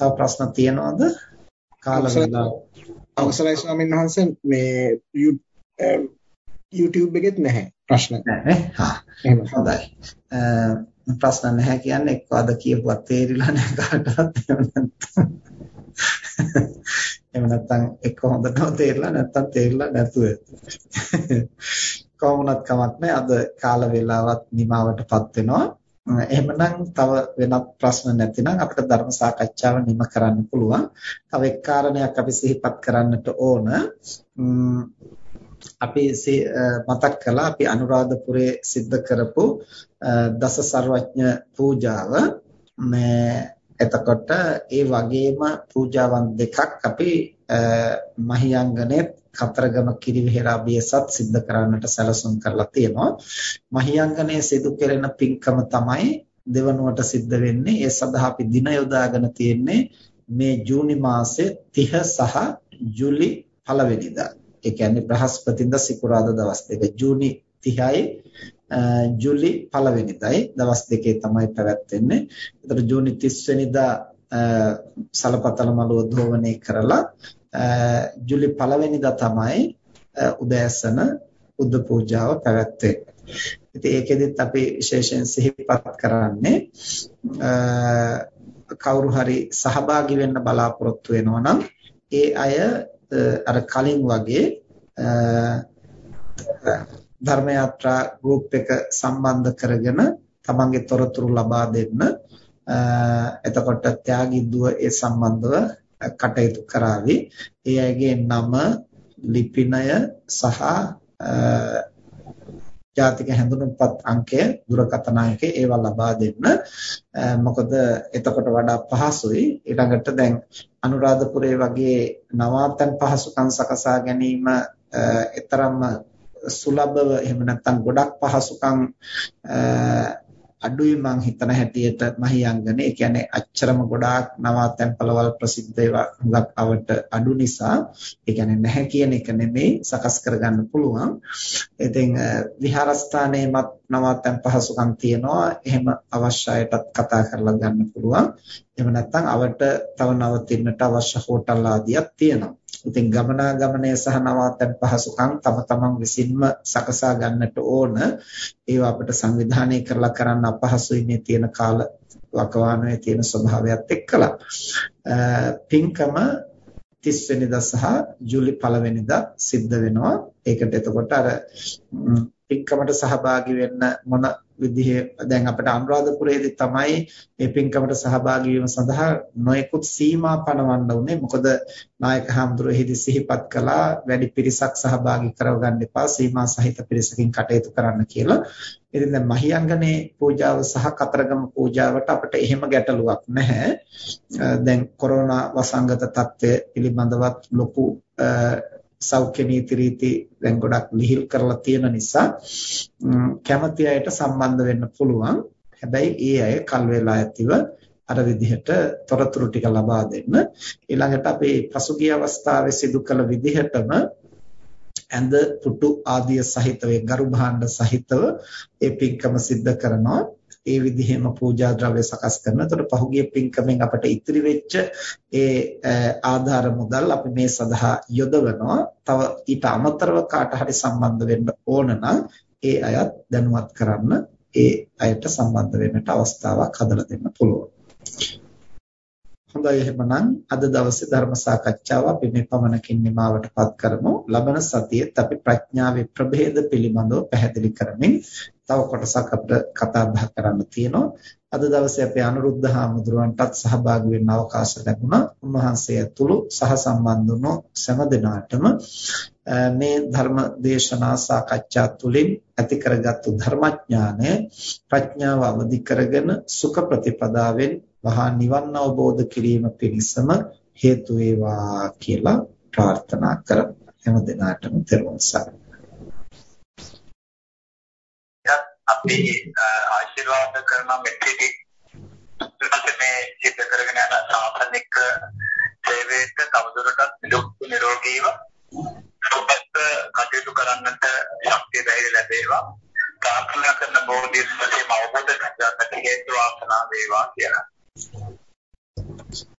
තව ප්‍රශ්න තියෙනවද? කාල වේලාව අවසරයි ස්වාමීන් වහන්සේ මේ YouTube එකෙත් නැහැ ප්‍රශ්න. නැහැ. හා. එහෙම හොඳයි. ප්‍රශ්න නැහැ කියන්නේ එක්ක අද කියපුවා තේරිලා නැහැ කාටවත් එහෙම නැත්නම් එහෙම නැත්නම් එක්ක හොඳටම තේරිලා නැත්නම් තේරිලා නැතුව කොහොමුණත් කමක් නැහැ අද කාල වේලාවත් නිමාවටපත් වෙනවා එහෙමනම් තව වෙනත් ප්‍රශ්න නැතිනම් අපිට ධර්ම සාකච්ඡාව නිම කරන්න පුළුවන්. තව එක් කාරණයක් අපි සිහිපත් කරන්නට ඕන. අපි මතක් කළා අපි අනුරාධපුරයේ සිද්ධ කරපු දස සර්වඥ පූජාව මේ එතකොට ඒ වගේම පූජාවන් දෙකක් අපි මහියංගනේ කතරගම කිරිවිහෙරාබියසත් සිද්ධ කරන්නට සැලසුම් කරලා තියෙනවා. මහියංගනේ සිදු කෙරෙන පින්කම තමයි දෙවනුවට සිද්ධ වෙන්නේ. ඒ සඳහා අපි දින යොදාගෙන තියෙන්නේ මේ ජූනි මාසේ 30 සහ ජූලි පළවෙනිදා. ඒ කියන්නේ බ්‍රහස්පතින්දා සිකුරාදා දවස් දෙක. ජූනි 30යි ජූලි පළවෙනිදායි දවස් දෙකේ තමයි පැවැත්වෙන්නේ. ඒතර ජූනි 30 වෙනිදා සලපතල මළුව ධෝවණය කරලා ජූලි පළවෙනිදා තමයි උදෑසන බුද්ධ පූජාව පැවැත්වෙන්නේ. ඉතින් ඒකෙදිත් අපි විශේෂයෙන් සිහිපත් කරන්නේ කවුරු හරි සහභාගී වෙන්න බලාපොරොත්තු වෙනවා නම් ඒ අය අර කලින් වගේ ධර්ම යාත්‍රා ගෲප් එක සම්බන්ධ කරගෙන තමන්ගේ තොරතුරු ලබා දෙන්න එතකොට ත්‍යාගී දුව ඒ සම්බන්ධව කටයුතු කරાવી. ඒ අයගේ නම, ලිපිනය සහ ජාතික හැඳුනුම්පත් අංකය, දුරකථන අංකය ඒවා ලබා දෙන්න. මොකද එතකොට වඩා පහසුයි. ඊළඟට දැන් අනුරාධපුරේ වගේ නවාතන් පහසුකම් සකසා ගැනීම ඊතරම්ම සුලභව එහෙම නැත්නම් ගොඩක් පහසුකම් අඩුයි මං හිතන හැටියට මහියංගනේ ඒ කියන්නේ අච්චරම ගොඩාක් නවාතැන් පළවල් ප්‍රසිද්ධ ඒවා හුඟක් අවට අඩු නිසා ඒ කියන්නේ නැහැ කියන එක නෙමෙයි සකස් කරගන්න පුළුවන්. ඉතින් විහාරස්ථානයේමත් නවාතැන් පහසුකම් තියෙනවා. එහෙම අවශ්‍ය අයටත් කතා කරලා ගන්න පුළුවන්. එහෙම නැත්නම් අවට තව නවතින්නට අවශ්‍ය හෝටල් ආදියක් තියෙනවා. ඉතින් ගමනාගමනය සහ නවාතැන් පහසුකම් තම තමන් විසින්ම සකසා ගන්නට ඕන. ඒවා අපිට සංවිධානය කරලා කරන්න අපහසුයි මේ තියෙන කාල වකවානුවේ තියෙන ස්වභාවයත් එක්කලා. පින්කම 30 වෙනිදා සහ ජූලි 1 වෙනිදා සිද්ධ වෙනවා. ඒකට එතකොට අර පින්කමට සහභාගී වෙන්න මොන විදිහේ දැන් අපිට අනුරාධපුරයේදී තමයි මේ පින්කමට සහභාගී වීම සඳහා නොයෙකුත් සීමා පනවන්න උනේ මොකද නායක හඳුරු එහිදී සිහිපත් කළා වැඩි පිරිසක් සහභාගී කරවගන්න එපා සීමා සහිත පිරිසකින් කටයුතු කරන්න කියලා. ඉතින් දැන් මහියංගනේ පූජාව සහ කතරගම පූජාවට අපිට එහෙම ගැටලුවක් නැහැ. දැන් කොරෝනා වසංගත තත්ත්වය පිළිබඳවත් ලොකු සෞඛ්‍ය නීති රීති දැන් ගොඩක් ලිහිල් කරලා තියෙන නිසා කැමති අයට සම්බන්ධ වෙන්න පුළුවන්. හැබැයි ඒ අය කල් වේලා ඇතිව අර විදිහට තොරතුරු ටික ලබා දෙන්න. ඊළඟට අපි පසුගිය අවස්ථාවේ සිදු කළ විදිහටම ඇඳ පුටු ආදිය සහිතව ගරු භාණ්ඩ සහිතව ඒ පින්කම සිද්ධ කරනවා. ඒ විදිහෙම පූජා ද්‍රව්‍ය සකස් කරනවා. එතකොට පහුගිය පින්කමෙන් අපට ඉතිරි වෙච්ච ඒ ආධාර මුදල් අපි මේ සඳහා යොදවනවා. තව ඊට අමතරව කාට හරි සම්බන්ධ වෙන්න ඕන නම් ඒ අයත් දැනුවත් කරන්න ඒ අයට සම්බන්ධ වෙන්නට අවස්ථාවක් හදලා දෙන්න පුළුවන්. හොඳයි එහෙනම් අද දවසේ ධර්ම සාකච්ඡාව අපි මේ පමණකින් නිමවටපත් කරමු. ලබන සතියේත් අපි ප්‍රඥාවේ ප්‍රභේද පිළිබඳව පැහැදිලි කරමින් තව කොටසක් අපිට කතා බහ කරන්න තියෙනවා. අද දවසේ අපේ අනුරුද්ධ හාමුදුරුවන්ටත් සහභාගී වෙන්න අවකාශ ලැබුණා. උන්වහන්සේ ඇතුළු සහ සම්බන්ධ වුණු සෑම දෙනාටම මේ ධර්ම දේශනා සාකච්ඡා තුළින් ඇති කරගත්තු ධර්මඥානය ප්‍රඥාව අවදි කරගෙන සුඛ ප්‍රතිපදාවෙන් වහා නිවන් අවබෝධ කිරීම පිණිසම හේතු වේවා කියලා ප්‍රාර්ථනා කරමු. හැම දිනාටම තෙරුවන් සරණයි. අපි ආශිර්වාද කරන මෙත්ටි මේ සිද්ධ කරගෙන යන සාසනික සේවයට තවදුරටත් නිරෝගීව ඔබත් කටයුතු කරන්නට ශක්තිය ධෛර්ය ලැබේවා. ප්‍රාර්ථනා කරන බෝධි සත්‍යම අවබෝධ කරගන්නට හේතු වාසනා වේවා කියලා.